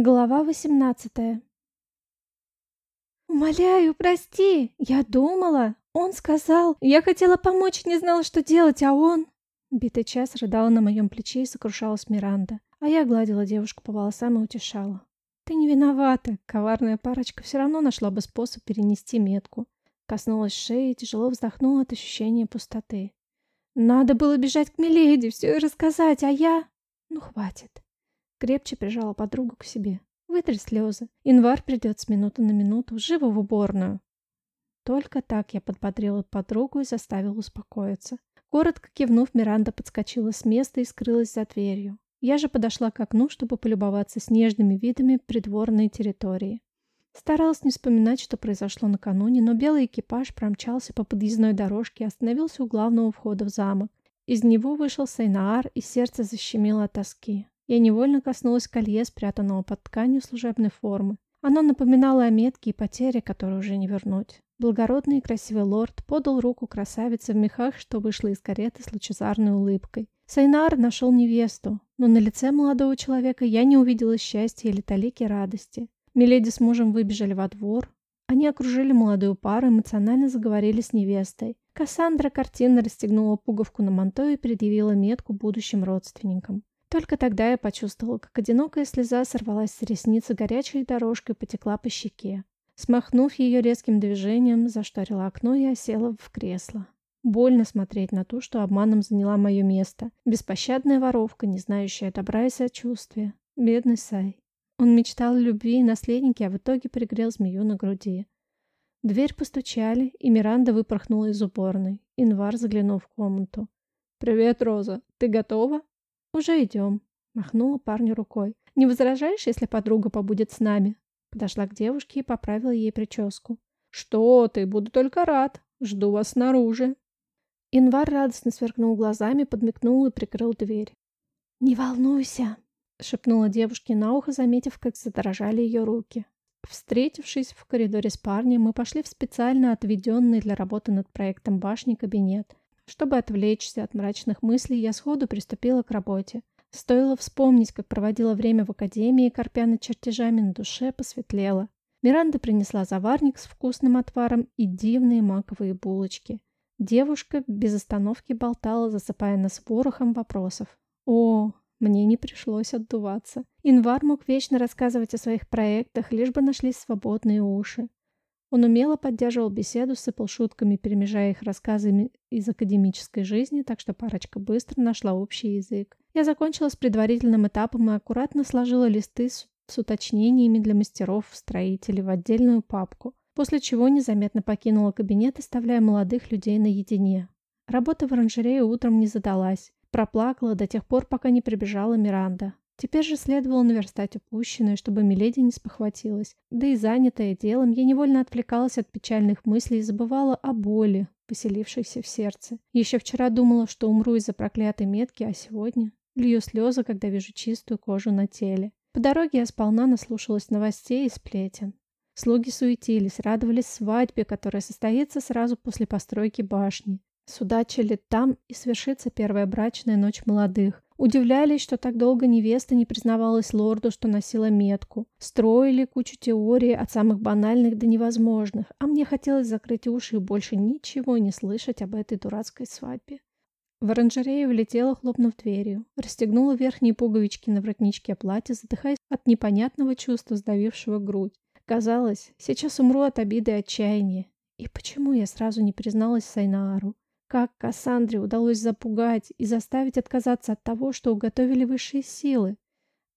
Глава восемнадцатая. «Умоляю, прости! Я думала! Он сказал! Я хотела помочь, не знала, что делать, а он...» Битый час рыдала на моем плече и сокрушалась Миранда, а я гладила девушку по волосам и утешала. «Ты не виновата! Коварная парочка все равно нашла бы способ перенести метку». Коснулась шеи и тяжело вздохнула от ощущения пустоты. «Надо было бежать к Миледи, все и рассказать, а я...» «Ну, хватит!» Крепче прижала подругу к себе. Вытри слезы. Инвар придет с минуты на минуту. Живо в уборную. Только так я подбодрила подругу и заставила успокоиться. Коротко кивнув, Миранда подскочила с места и скрылась за дверью. Я же подошла к окну, чтобы полюбоваться снежными видами придворной территории. Старалась не вспоминать, что произошло накануне, но белый экипаж промчался по подъездной дорожке и остановился у главного входа в замок. Из него вышел Сайнаар, и сердце защемило от тоски. Я невольно коснулась колье, спрятанного под тканью служебной формы. Оно напоминало о метке и потере, которую уже не вернуть. Благородный и красивый лорд подал руку красавице в мехах, что вышла из кареты с лучезарной улыбкой. Сайнар нашел невесту, но на лице молодого человека я не увидела счастья или талики радости. Миледи с мужем выбежали во двор. Они окружили молодую пару, эмоционально заговорили с невестой. Кассандра картинно расстегнула пуговку на манто и предъявила метку будущим родственникам. Только тогда я почувствовала, как одинокая слеза сорвалась с ресницы горячей дорожкой и потекла по щеке. Смахнув ее резким движением, зашторила окно и осела в кресло. Больно смотреть на то, что обманом заняла мое место. Беспощадная воровка, не знающая добра и сочувствия. Бедный Сай. Он мечтал о любви и наследнике, а в итоге пригрел змею на груди. Дверь постучали, и Миранда выпорхнула из уборной. Инвар заглянул в комнату. «Привет, Роза. Ты готова?» «Уже идем», — махнула парню рукой. «Не возражаешь, если подруга побудет с нами?» Подошла к девушке и поправила ей прическу. «Что ты? Буду только рад. Жду вас снаружи». Инвар радостно сверкнул глазами, подмигнул и прикрыл дверь. «Не волнуйся», — шепнула девушке на ухо, заметив, как задрожали ее руки. Встретившись в коридоре с парнем, мы пошли в специально отведенный для работы над проектом башни кабинет, чтобы отвлечься от мрачных мыслей, я сходу приступила к работе. Стоило вспомнить, как проводила время в академии, корпя над чертежами, на душе посветлело. Миранда принесла заварник с вкусным отваром и дивные маковые булочки. Девушка без остановки болтала, засыпая нас ворохом вопросов. О, мне не пришлось отдуваться. Инвар мог вечно рассказывать о своих проектах, лишь бы нашлись свободные уши. Он умело поддерживал беседу, сыпал шутками, перемежая их рассказами из академической жизни, так что парочка быстро нашла общий язык. Я закончила с предварительным этапом и аккуратно сложила листы с, с уточнениями для мастеров-строителей в отдельную папку, после чего незаметно покинула кабинет, оставляя молодых людей наедине. Работа в оранжерее утром не задалась. Проплакала до тех пор, пока не прибежала Миранда. Теперь же следовало наверстать упущенное, чтобы Миледи не спохватилась. Да и занятая делом, я невольно отвлекалась от печальных мыслей и забывала о боли, поселившейся в сердце. Еще вчера думала, что умру из-за проклятой метки, а сегодня лью слезы, когда вижу чистую кожу на теле. По дороге я сполна наслушалась новостей и сплетен. Слуги суетились, радовались свадьбе, которая состоится сразу после постройки башни. Судачили там и свершится первая брачная ночь молодых. Удивлялись, что так долго невеста не признавалась лорду, что носила метку. Строили кучу теорий от самых банальных до невозможных, а мне хотелось закрыть уши и больше ничего не слышать об этой дурацкой свадьбе. В оранжерею влетела, хлопнув дверью. Расстегнула верхние пуговички на воротничке платья, задыхаясь от непонятного чувства, сдавившего грудь. Казалось, сейчас умру от обиды и отчаяния. И почему я сразу не призналась Сайнаару? Как Кассандре удалось запугать и заставить отказаться от того, что уготовили высшие силы?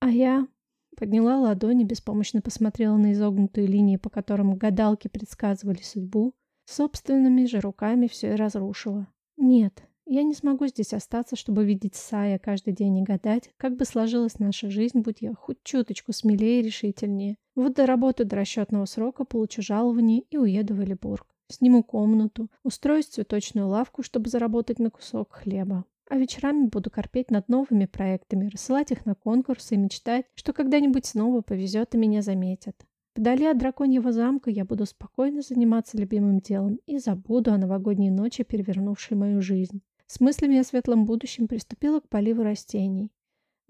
А я подняла ладони, беспомощно посмотрела на изогнутые линии, по которым гадалки предсказывали судьбу, собственными же руками все и разрушила. Нет, я не смогу здесь остаться, чтобы видеть Сая каждый день и гадать, как бы сложилась наша жизнь, будь я хоть чуточку смелее и решительнее. Вот доработаю до расчетного срока, получу жалование и уеду в Элибург. Сниму комнату, устроюсь в цветочную лавку, чтобы заработать на кусок хлеба. А вечерами буду корпеть над новыми проектами, рассылать их на конкурсы и мечтать, что когда-нибудь снова повезет и меня заметят. Вдали от драконьего замка я буду спокойно заниматься любимым делом и забуду о новогодней ночи, перевернувшей мою жизнь. С мыслями о светлом будущем приступила к поливу растений.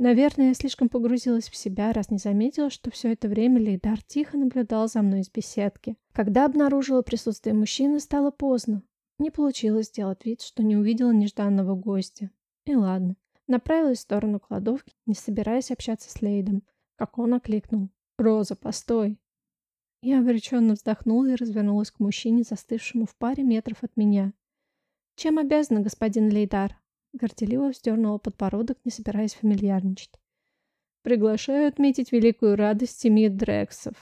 Наверное, я слишком погрузилась в себя, раз не заметила, что все это время Лейдар тихо наблюдал за мной из беседки. Когда обнаружила присутствие мужчины, стало поздно. Не получилось сделать вид, что не увидела нежданного гостя. И ладно. Направилась в сторону кладовки, не собираясь общаться с Лейдом, как он окликнул. «Роза, постой!» Я обреченно вздохнула и развернулась к мужчине, застывшему в паре метров от меня. «Чем обязана, господин Лейдар?» Горделиво вздернула подбородок, не собираясь фамильярничать. «Приглашаю отметить великую радость семьи Дрексов».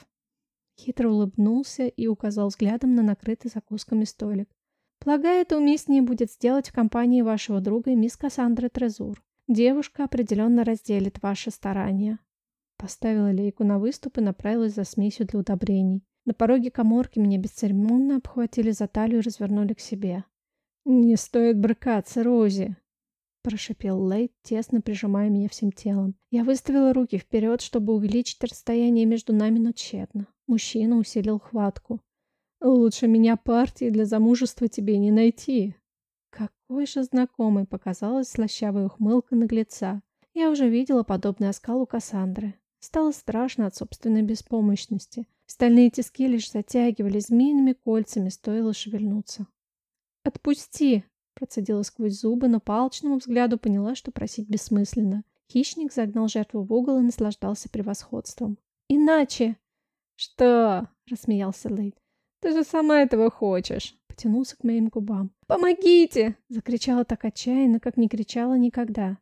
Хитро улыбнулся и указал взглядом на накрытый закусками столик. «Полагаю, это уместнее будет сделать в компании вашего друга мисс Кассандры Трезур. Девушка определенно разделит ваши старания». Поставила лейку на выступ и направилась за смесью для удобрений. На пороге коморки меня бесцеремонно обхватили за талию и развернули к себе. «Не стоит брыкаться, Рози!» Прошипел Лейт, тесно прижимая меня всем телом. Я выставила руки вперед, чтобы увеличить расстояние между нами, но тщетно. Мужчина усилил хватку. «Лучше меня партии для замужества тебе не найти!» Какой же знакомой показалась слащавая ухмылка наглеца. Я уже видела подобный оскал у Кассандры. Стало страшно от собственной беспомощности. Стальные тиски лишь затягивали змеиными кольцами, стоило шевельнуться. «Отпусти!» – процедила сквозь зубы, но по алчному взгляду поняла, что просить бессмысленно. Хищник загнал жертву в угол и наслаждался превосходством. «Иначе!» «Что?» – рассмеялся Лейд. «Ты же сама этого хочешь!» Потянулся к моим губам. «Помогите!» – закричала так отчаянно, как не кричала никогда.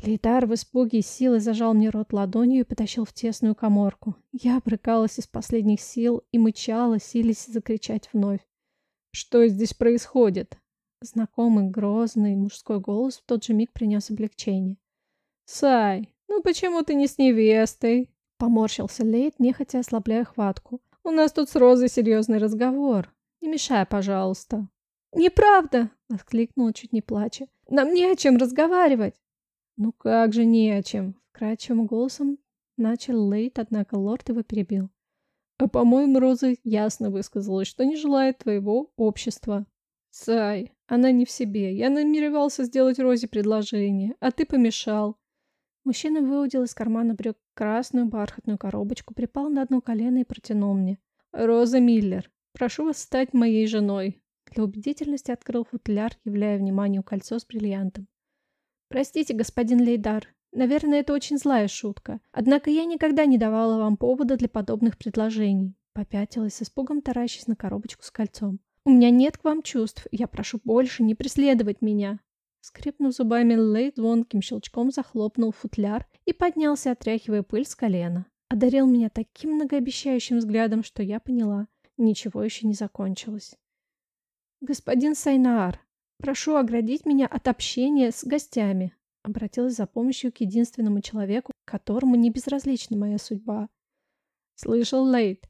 Лейтар в испуге и силой зажал мне рот ладонью и потащил в тесную коморку. Я брыкалась из последних сил и мычала, силясь закричать вновь. «Что здесь происходит?» Знакомый грозный мужской голос в тот же миг принес облегчение. «Сай, ну почему ты не с невестой?» Поморщился Лейт, нехотя ослабляя хватку. «У нас тут с Розой серьезный разговор. Не мешай, пожалуйста». «Неправда!» — воскликнула, чуть не плача. «Нам не о чем разговаривать!» «Ну как же не о чем?» — вкрадчивым голосом начал Лейт, однако лорд его перебил. «А по-моему, Роза ясно высказалась, что не желает твоего общества». «Сай, она не в себе. Я намеревался сделать Розе предложение, а ты помешал». Мужчина выудил из кармана брюк красную бархатную коробочку, припал на одно колено и протянул мне. «Роза Миллер, прошу вас стать моей женой». Для убедительности открыл футляр, являя вниманию кольцо с бриллиантом. «Простите, господин Лейдар, наверное, это очень злая шутка. Однако я никогда не давала вам повода для подобных предложений». Попятилась с испугом, таращась на коробочку с кольцом. «У меня нет к вам чувств. Я прошу больше не преследовать меня». Скрипнув зубами, Лейд звонким щелчком захлопнул футляр и поднялся, отряхивая пыль с колена. Одарил меня таким многообещающим взглядом, что я поняла. Ничего еще не закончилось. «Господин Сайнаар, Прошу оградить меня от общения с гостями. Обратилась за помощью к единственному человеку, которому не безразлична моя судьба. Слышал, Лейт?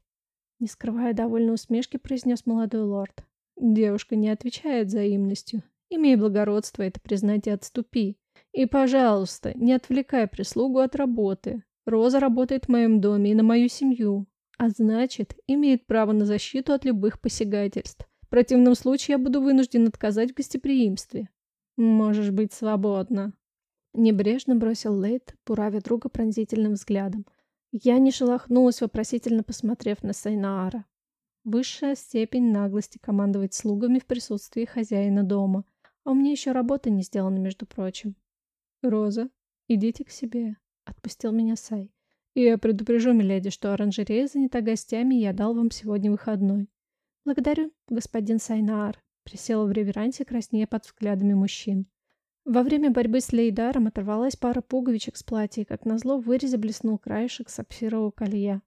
Не скрывая довольной усмешки, произнес молодой лорд. Девушка не отвечает взаимностью. Имей благородство это признать и отступи. И, пожалуйста, не отвлекай прислугу от работы. Роза работает в моем доме и на мою семью, а значит, имеет право на защиту от любых посягательств. В противном случае я буду вынужден отказать в гостеприимстве. Можешь быть свободна. Небрежно бросил Лейт, буравя друга пронзительным взглядом. Я не шелохнулась, вопросительно посмотрев на Сайнаара. Высшая степень наглости командовать слугами в присутствии хозяина дома. А у меня еще работа не сделана, между прочим. «Роза, идите к себе», — отпустил меня Сай. «Я предупрежу, миледи, что оранжерея занята гостями, и я дал вам сегодня выходной. «Благодарю, господин Сайнаар», — присела в реверансе, краснея под взглядами мужчин. Во время борьбы с Лейдаром оторвалась пара пуговичек с платья, и, как назло, в вырезе блеснул краешек сапфирового колья.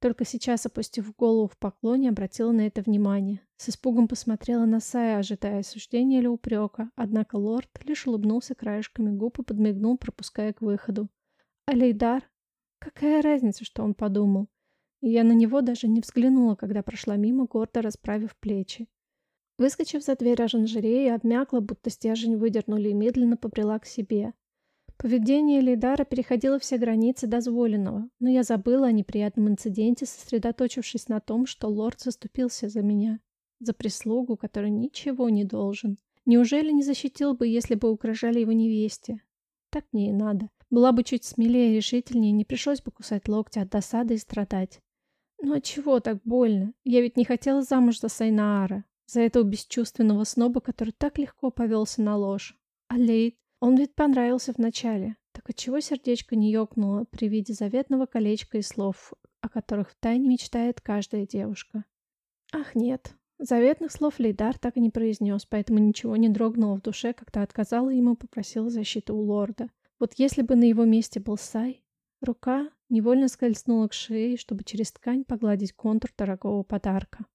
Только сейчас, опустив голову в поклоне, обратила на это внимание. С испугом посмотрела на Сая, ожидая осуждения или упрека, однако лорд лишь улыбнулся краешками губ и подмигнул, пропуская к выходу. А Лейдар? Какая разница, что он подумал? Я на него даже не взглянула, когда прошла мимо, гордо расправив плечи. Выскочив за дверь оранжереи, обмякла, будто стержень выдернули и медленно побрела к себе. Поведение Лейдара переходило все границы дозволенного, но я забыла о неприятном инциденте, сосредоточившись на том, что лорд заступился за меня, за прислугу, который ничего не должен. Неужели не защитил бы, если бы угрожали его невесте? Так мне и надо. Была бы чуть смелее и решительнее, не пришлось бы кусать локти от досады и страдать. Ну а чего так больно? Я ведь не хотела замуж за Сайнаара, за этого бесчувственного сноба, который так легко повелся на ложь. А Лейд, он ведь понравился вначале. Так отчего сердечко не ёкнуло при виде заветного колечка и слов, о которых втайне мечтает каждая девушка? Ах, нет. Заветных слов Лейдар так и не произнес, поэтому ничего не дрогнуло в душе, когда отказала ему и попросила защиты у лорда. Вот если бы на его месте был Сай, рука невольно скользнула к шее, чтобы через ткань погладить контур дорогого подарка.